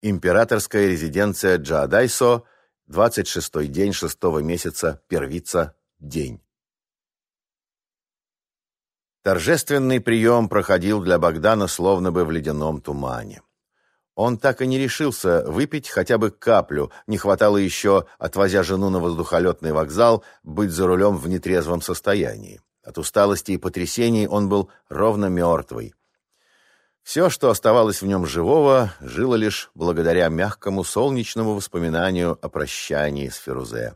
Императорская резиденция Джаадайсо, 26-й день шестого месяца, первица, день. Торжественный прием проходил для Богдана словно бы в ледяном тумане. Он так и не решился выпить хотя бы каплю, не хватало еще, отвозя жену на воздухолетный вокзал, быть за рулем в нетрезвом состоянии. От усталости и потрясений он был ровно мертвый. Все, что оставалось в нем живого, жило лишь благодаря мягкому солнечному воспоминанию о прощании с Ферузе.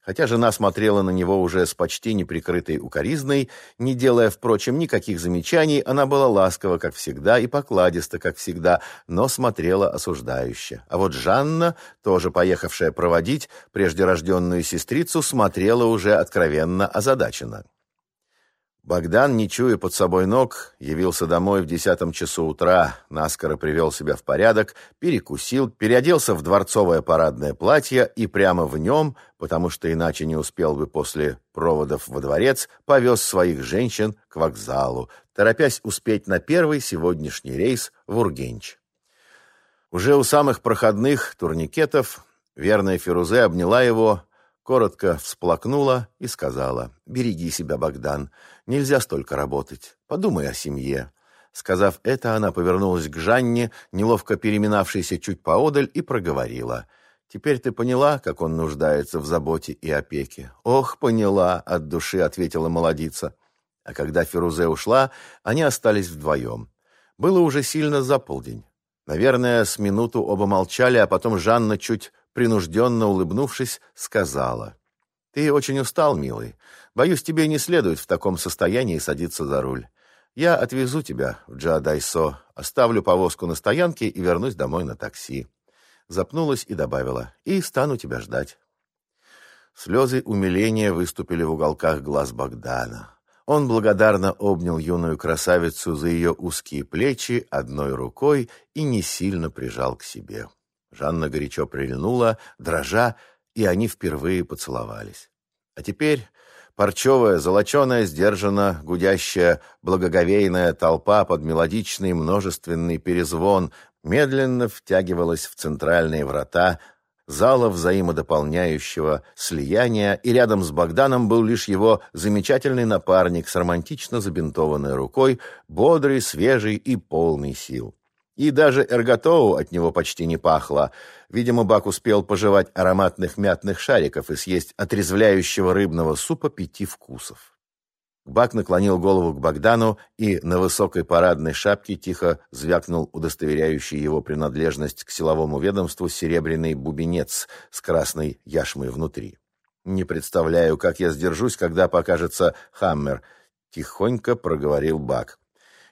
Хотя жена смотрела на него уже с почти неприкрытой укоризной, не делая, впрочем, никаких замечаний, она была ласкова, как всегда, и покладиста, как всегда, но смотрела осуждающе. А вот Жанна, тоже поехавшая проводить прежде рожденную сестрицу, смотрела уже откровенно озадаченно. Богдан, не чуя под собой ног, явился домой в десятом часу утра, наскоро привел себя в порядок, перекусил, переоделся в дворцовое парадное платье и прямо в нем, потому что иначе не успел бы после проводов во дворец, повез своих женщин к вокзалу, торопясь успеть на первый сегодняшний рейс в Ургенч. Уже у самых проходных турникетов верная Фирузе обняла его, коротко всплакнула и сказала, «Береги себя, Богдан, нельзя столько работать, подумай о семье». Сказав это, она повернулась к Жанне, неловко переминавшейся чуть поодаль, и проговорила, «Теперь ты поняла, как он нуждается в заботе и опеке?» «Ох, поняла!» — от души ответила молодица. А когда Фирузе ушла, они остались вдвоем. Было уже сильно за полдень. Наверное, с минуту оба молчали, а потом Жанна чуть принужденно улыбнувшись, сказала. «Ты очень устал, милый. Боюсь, тебе не следует в таком состоянии садиться за руль. Я отвезу тебя в Джадайсо, оставлю повозку на стоянке и вернусь домой на такси». Запнулась и добавила. «И стану тебя ждать». Слезы умиления выступили в уголках глаз Богдана. Он благодарно обнял юную красавицу за ее узкие плечи одной рукой и не сильно прижал к себе. Жанна горячо прильнула, дрожа, и они впервые поцеловались. А теперь парчевая, золоченая, сдержанно гудящая, благоговейная толпа под мелодичный множественный перезвон медленно втягивалась в центральные врата зала взаимодополняющего слияния, и рядом с Богданом был лишь его замечательный напарник с романтично забинтованной рукой, бодрый, свежий и полный сил. И даже эрготоу от него почти не пахло. Видимо, Бак успел пожевать ароматных мятных шариков и съесть отрезвляющего рыбного супа пяти вкусов. Бак наклонил голову к Богдану и на высокой парадной шапке тихо звякнул удостоверяющий его принадлежность к силовому ведомству серебряный бубенец с красной яшмой внутри. «Не представляю, как я сдержусь, когда покажется Хаммер», — тихонько проговорил Бак.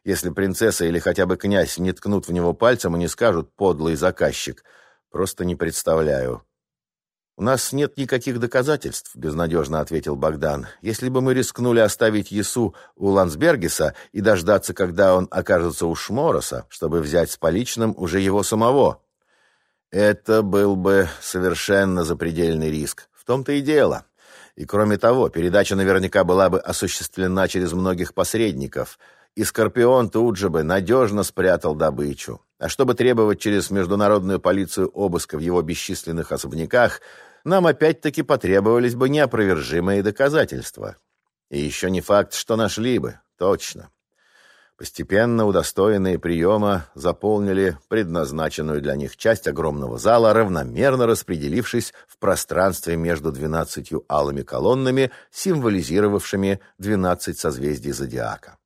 Если принцесса или хотя бы князь не ткнут в него пальцем и не скажут «подлый заказчик», просто не представляю. «У нас нет никаких доказательств», — безнадежно ответил Богдан. «Если бы мы рискнули оставить Ясу у Лансбергеса и дождаться, когда он окажется у Шмороса, чтобы взять с поличным уже его самого, это был бы совершенно запредельный риск. В том-то и дело. И кроме того, передача наверняка была бы осуществлена через многих посредников — и Скорпион тут же бы надежно спрятал добычу. А чтобы требовать через международную полицию обыска в его бесчисленных особняках, нам опять-таки потребовались бы неопровержимые доказательства. И еще не факт, что нашли бы, точно. Постепенно удостоенные приема заполнили предназначенную для них часть огромного зала, равномерно распределившись в пространстве между двенадцатью алыми колоннами, символизировавшими двенадцать созвездий зодиака.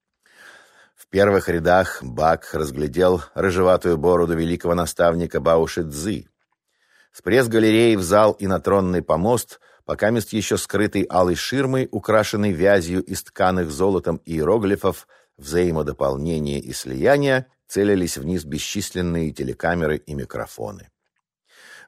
В первых рядах Бак разглядел рыжеватую бороду великого наставника Бауши Цзы. С пресс-галереи в зал и на тронный помост, пока мест еще скрытый алой ширмой, украшенной вязью из тканых золотом иероглифов, взаимодополнения и слияния, целились вниз бесчисленные телекамеры и микрофоны.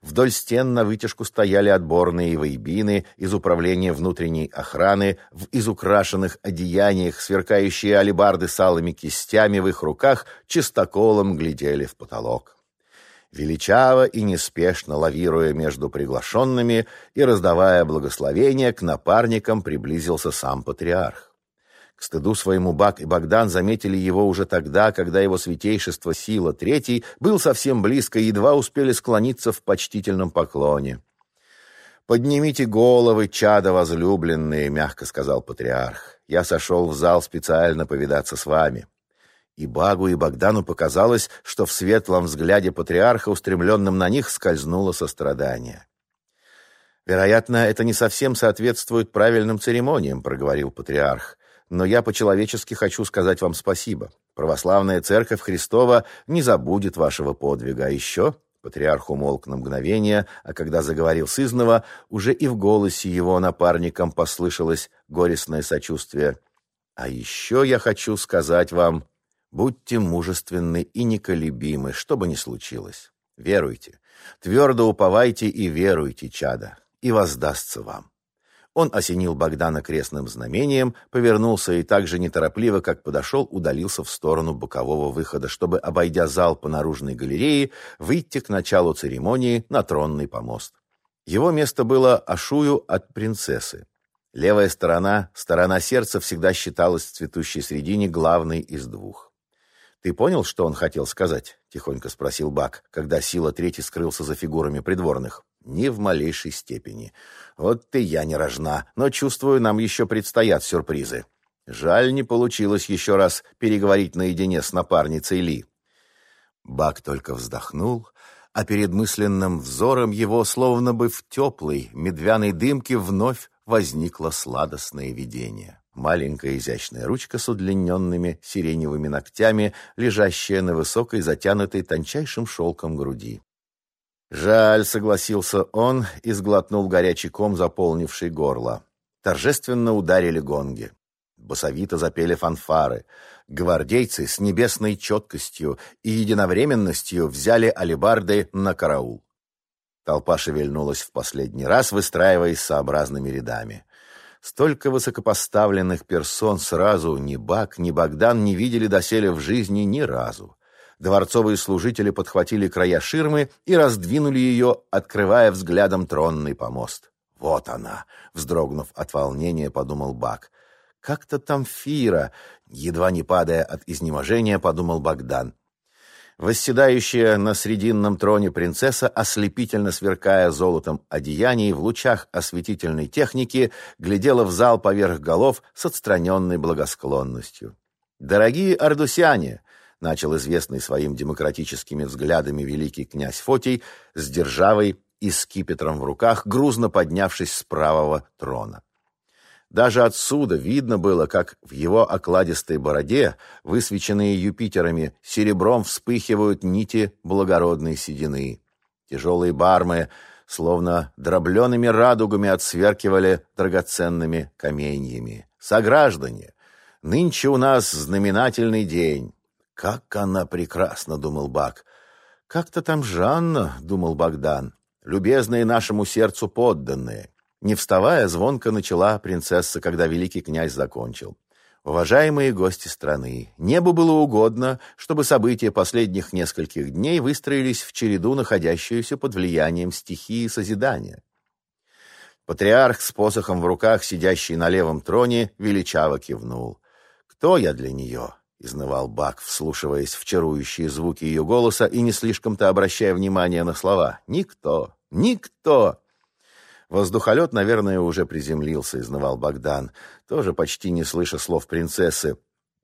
Вдоль стен на вытяжку стояли отборные воебины из управления внутренней охраны в изукрашенных одеяниях, сверкающие алебарды с алыми кистями в их руках, чистоколом глядели в потолок. Величаво и неспешно лавируя между приглашенными и раздавая благословения, к напарникам приблизился сам патриарх. К стыду своему Бак и Богдан заметили его уже тогда, когда его святейшество Сила Третий был совсем близко и едва успели склониться в почтительном поклоне. «Поднимите головы, чада возлюбленные», — мягко сказал патриарх. «Я сошел в зал специально повидаться с вами». И Багу, и Богдану показалось, что в светлом взгляде патриарха, устремленном на них, скользнуло сострадание. «Вероятно, это не совсем соответствует правильным церемониям», — проговорил патриарх. «Но я по-человечески хочу сказать вам спасибо. Православная Церковь Христова не забудет вашего подвига. А еще...» Патриарх умолк на мгновение, а когда заговорил сызнова, уже и в голосе его напарникам послышалось горестное сочувствие. «А еще я хочу сказать вам, будьте мужественны и неколебимы, что бы ни случилось. Веруйте, твердо уповайте и веруйте, чада и воздастся вам». Он осенил Богдана крестным знамением, повернулся и так же неторопливо, как подошел, удалился в сторону бокового выхода, чтобы, обойдя зал по наружной галерее, выйти к началу церемонии на тронный помост. Его место было ашую от принцессы. Левая сторона, сторона сердца, всегда считалась в цветущей средине главной из двух. «Ты понял, что он хотел сказать?» — тихонько спросил Бак, когда сила третий скрылся за фигурами придворных. Ни в малейшей степени. Вот ты я не рожна, но чувствую, нам еще предстоят сюрпризы. Жаль, не получилось еще раз переговорить наедине с напарницей Ли. Бак только вздохнул, а перед мысленным взором его, словно бы в теплой медвяной дымке, вновь возникло сладостное видение. Маленькая изящная ручка с удлиненными сиреневыми ногтями, лежащая на высокой, затянутой тончайшим шелком груди. «Жаль», — согласился он и сглотнул горячий ком, заполнивший горло. Торжественно ударили гонги. Басовито запели фанфары. Гвардейцы с небесной четкостью и единовременностью взяли алебарды на караул. Толпа шевельнулась в последний раз, выстраиваясь сообразными рядами. Столько высокопоставленных персон сразу ни Бак, ни Богдан не видели доселе в жизни ни разу. Дворцовые служители подхватили края ширмы и раздвинули ее, открывая взглядом тронный помост. «Вот она!» — вздрогнув от волнения, подумал Бак. «Как-то там Фира!» — едва не падая от изнеможения, подумал Богдан. Восседающая на срединном троне принцесса, ослепительно сверкая золотом одеяний в лучах осветительной техники, глядела в зал поверх голов с отстраненной благосклонностью. «Дорогие ардусяне!» Начал известный своим демократическими взглядами великий князь Фотий с державой и скипетром в руках, грузно поднявшись с правого трона. Даже отсюда видно было, как в его окладистой бороде, высвеченные Юпитерами, серебром вспыхивают нити благородной седины. Тяжелые бармы, словно дробленными радугами, отсверкивали драгоценными каменьями. «Сограждане, нынче у нас знаменательный день. «Как она прекрасна!» — думал Бак. «Как-то там Жанна!» — думал Богдан. «Любезные нашему сердцу подданные!» Не вставая, звонко начала принцесса, когда великий князь закончил. Уважаемые гости страны, небу было угодно, чтобы события последних нескольких дней выстроились в череду, находящуюся под влиянием стихии созидания. Патриарх с посохом в руках, сидящий на левом троне, величаво кивнул. «Кто я для нее? Изнывал Бак, вслушиваясь в чарующие звуки ее голоса и не слишком-то обращая внимание на слова. «Никто! Никто!» Воздухолет, наверное, уже приземлился, изнывал Богдан, тоже почти не слыша слов принцессы.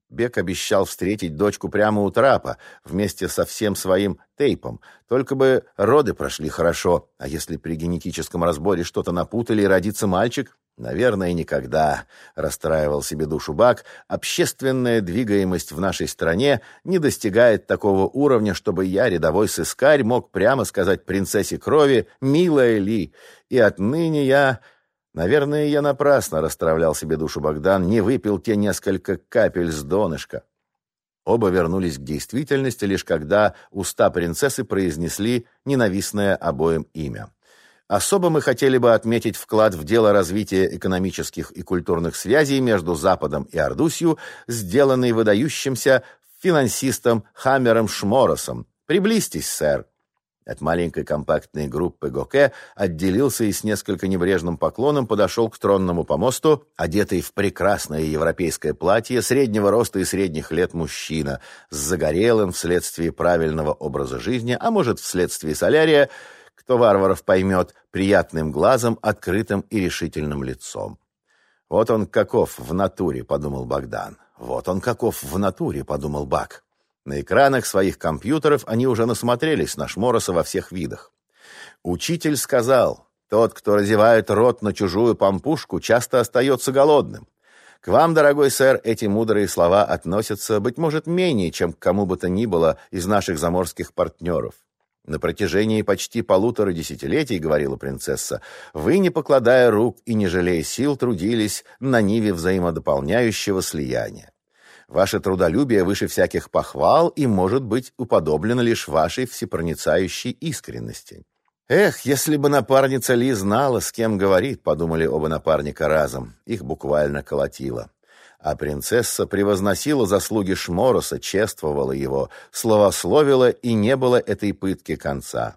Бек обещал встретить дочку прямо у трапа, вместе со всем своим тейпом. Только бы роды прошли хорошо, а если при генетическом разборе что-то напутали и родится мальчик, Наверное, никогда, расстраивал себе душу Бак, общественная двигаемость в нашей стране не достигает такого уровня, чтобы я, рядовой сыскарь, мог прямо сказать принцессе крови «Милая Ли», и отныне я... Наверное, я напрасно расстраивал себе душу Богдан, не выпил те несколько капель с донышка. Оба вернулись к действительности, лишь когда уста принцессы произнесли ненавистное обоим имя. Особо мы хотели бы отметить вклад в дело развития экономических и культурных связей между Западом и Ордусью, сделанный выдающимся финансистом Хаммером Шморосом. Приблизьтесь, сэр. от маленькой компактной группы Гоке отделился и с несколько небрежным поклоном подошел к тронному помосту, одетый в прекрасное европейское платье среднего роста и средних лет мужчина, с загорелым вследствие правильного образа жизни, а может, вследствие солярия, кто варваров поймет, приятным глазом, открытым и решительным лицом. «Вот он каков в натуре», — подумал Богдан. «Вот он каков в натуре», — подумал Бак. На экранах своих компьютеров они уже насмотрелись на Шмороса во всех видах. Учитель сказал, тот, кто разевает рот на чужую пампушку, часто остается голодным. К вам, дорогой сэр, эти мудрые слова относятся, быть может, менее, чем к кому бы то ни было из наших заморских партнеров. На протяжении почти полутора десятилетий, говорила принцесса, вы, не покладая рук и не жалея сил, трудились на ниве взаимодополняющего слияния. Ваше трудолюбие выше всяких похвал и может быть уподоблено лишь вашей всепроницающей искренности. Эх, если бы напарница Ли знала, с кем говорит, подумали оба напарника разом. Их буквально колотило. А принцесса превозносила заслуги Шмороса, чествовала его, словословила, и не было этой пытки конца.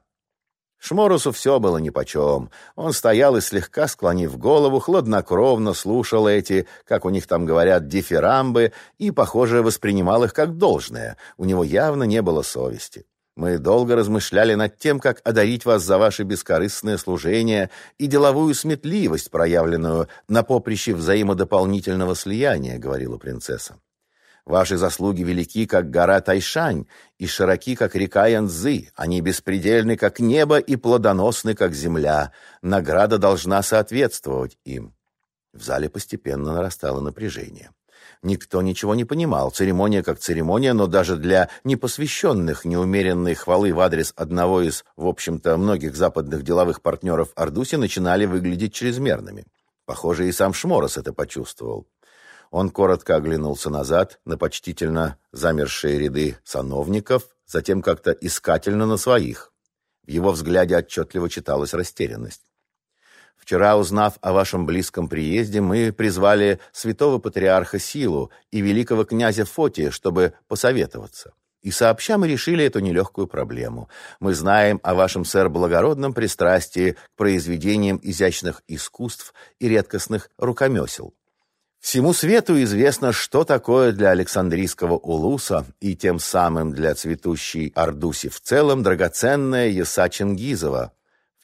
Шморусу все было нипочем. Он стоял и, слегка склонив голову, хладнокровно слушал эти, как у них там говорят, дифирамбы, и, похоже, воспринимал их как должное. У него явно не было совести. Мы долго размышляли над тем, как одарить вас за ваше бескорыстное служение и деловую сметливость, проявленную на поприще взаимодополнительного слияния, говорила принцесса. Ваши заслуги велики, как гора Тайшань, и широки, как река Янцзы. Они беспредельны, как небо, и плодоносны, как земля. Награда должна соответствовать им. В зале постепенно нарастало напряжение. Никто ничего не понимал. Церемония как церемония, но даже для непосвященных неумеренной хвалы в адрес одного из, в общем-то, многих западных деловых партнеров Ардуси начинали выглядеть чрезмерными. Похоже, и сам Шморос это почувствовал. Он коротко оглянулся назад на почтительно замершие ряды сановников, затем как-то искательно на своих. В его взгляде отчетливо читалась растерянность. Вчера, узнав о вашем близком приезде, мы призвали святого патриарха Силу и великого князя Фотия, чтобы посоветоваться. И сообща мы решили эту нелегкую проблему. Мы знаем о вашем, сэр, благородном пристрастии к произведениям изящных искусств и редкостных рукомесел. Всему свету известно, что такое для Александрийского улуса и тем самым для цветущей Ардуси в целом драгоценная Яса Чингизова,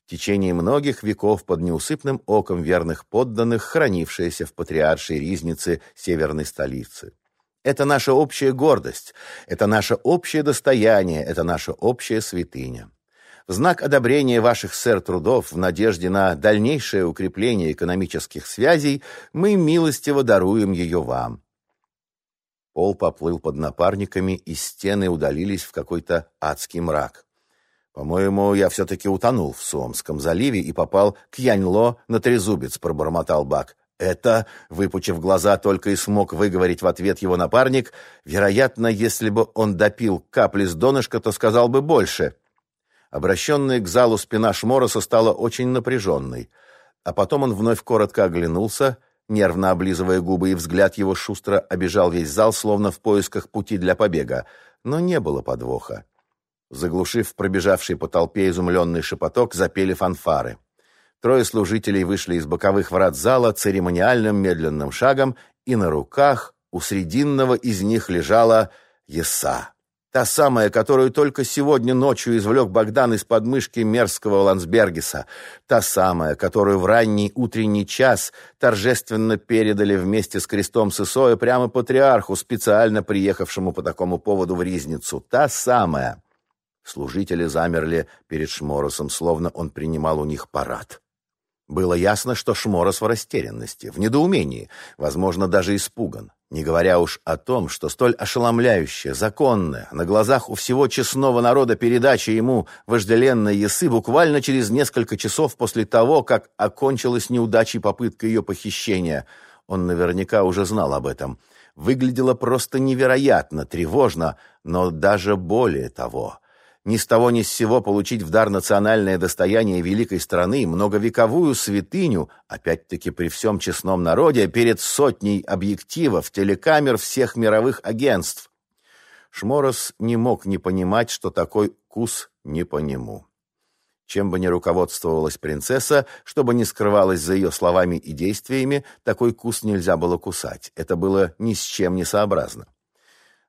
течение многих веков под неусыпным оком верных подданных, хранившаяся в патриаршей ризнице северной столицы. Это наша общая гордость, это наше общее достояние, это наша общая святыня. В знак одобрения ваших, сэр, трудов в надежде на дальнейшее укрепление экономических связей мы милостиво даруем ее вам». Пол поплыл под напарниками, и стены удалились в какой-то адский мрак. «По-моему, я все-таки утонул в Суомском заливе и попал к Яньло на трезубец», — пробормотал Бак. «Это, выпучив глаза, только и смог выговорить в ответ его напарник. Вероятно, если бы он допил капли с донышка, то сказал бы больше». Обращенная к залу спина Шмороса стала очень напряженной, а потом он вновь коротко оглянулся, нервно облизывая губы, и взгляд его шустро обежал весь зал, словно в поисках пути для побега, но не было подвоха. Заглушив пробежавший по толпе изумленный шепоток, запели фанфары. Трое служителей вышли из боковых врат зала церемониальным медленным шагом, и на руках у срединного из них лежала Еса. Та самая, которую только сегодня ночью извлек Богдан из подмышки мерзкого Лансбергиса. Та самая, которую в ранний утренний час торжественно передали вместе с крестом Сысоя прямо патриарху, специально приехавшему по такому поводу в Ризницу. Та самая. Служители замерли перед Шморосом, словно он принимал у них парад. Было ясно, что Шморос в растерянности, в недоумении, возможно, даже испуган. Не говоря уж о том, что столь ошеломляющая, законная, на глазах у всего честного народа передача ему вожделенной ясы буквально через несколько часов после того, как окончилась неудачей попытка ее похищения. Он наверняка уже знал об этом. Выглядело просто невероятно, тревожно, но даже более того ни с того ни с сего получить в дар национальное достояние великой страны, многовековую святыню, опять-таки при всем честном народе, перед сотней объективов, телекамер всех мировых агентств. Шморос не мог не понимать, что такой кус не по нему. Чем бы ни руководствовалась принцесса, чтобы не скрывалась за ее словами и действиями, такой кус нельзя было кусать. Это было ни с чем не сообразно.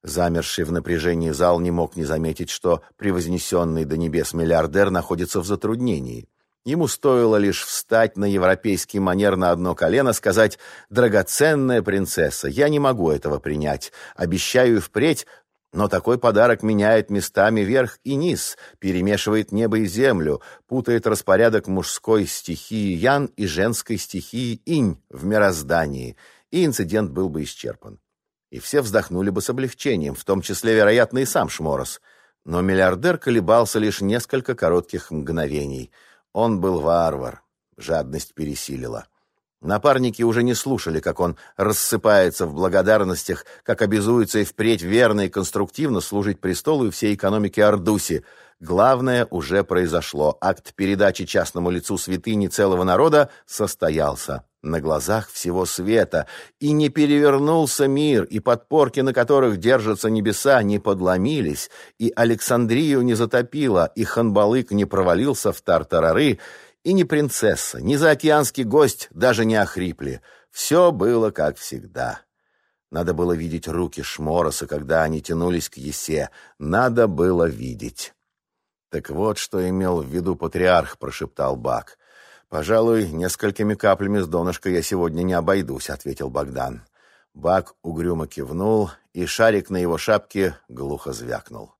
Замерший в напряжении зал не мог не заметить, что превознесенный до небес миллиардер находится в затруднении. Ему стоило лишь встать на европейский манер на одно колено, сказать «Драгоценная принцесса, я не могу этого принять. Обещаю впредь но такой подарок меняет местами верх и низ, перемешивает небо и землю, путает распорядок мужской стихии Ян и женской стихии Инь в мироздании, и инцидент был бы исчерпан. И все вздохнули бы с облегчением, в том числе, вероятно, и сам Шморос. Но миллиардер колебался лишь несколько коротких мгновений. Он был варвар. Жадность пересилила. Напарники уже не слушали, как он рассыпается в благодарностях, как обязуется и впредь верно и конструктивно служить престолу и всей экономике Ардуси. Главное уже произошло. Акт передачи частному лицу святыни целого народа состоялся на глазах всего света, и не перевернулся мир, и подпорки, на которых держатся небеса, не подломились, и Александрию не затопило, и Ханбалык не провалился в тартарары, и ни принцесса, ни заокеанский гость даже не охрипли. Все было как всегда. Надо было видеть руки Шмороса, когда они тянулись к Есе. Надо было видеть. «Так вот, что имел в виду патриарх», — прошептал Бак. «Пожалуй, несколькими каплями с донышка я сегодня не обойдусь», — ответил Богдан. Бак угрюмо кивнул, и шарик на его шапке глухо звякнул.